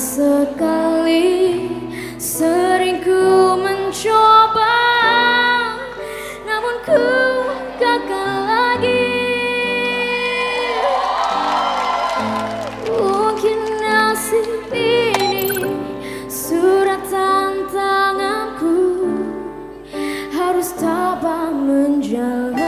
sekali sering ku mencoba Namun ku gagal lagi. Mungkin nasib ini surat tantanganku Harus tabah menjalani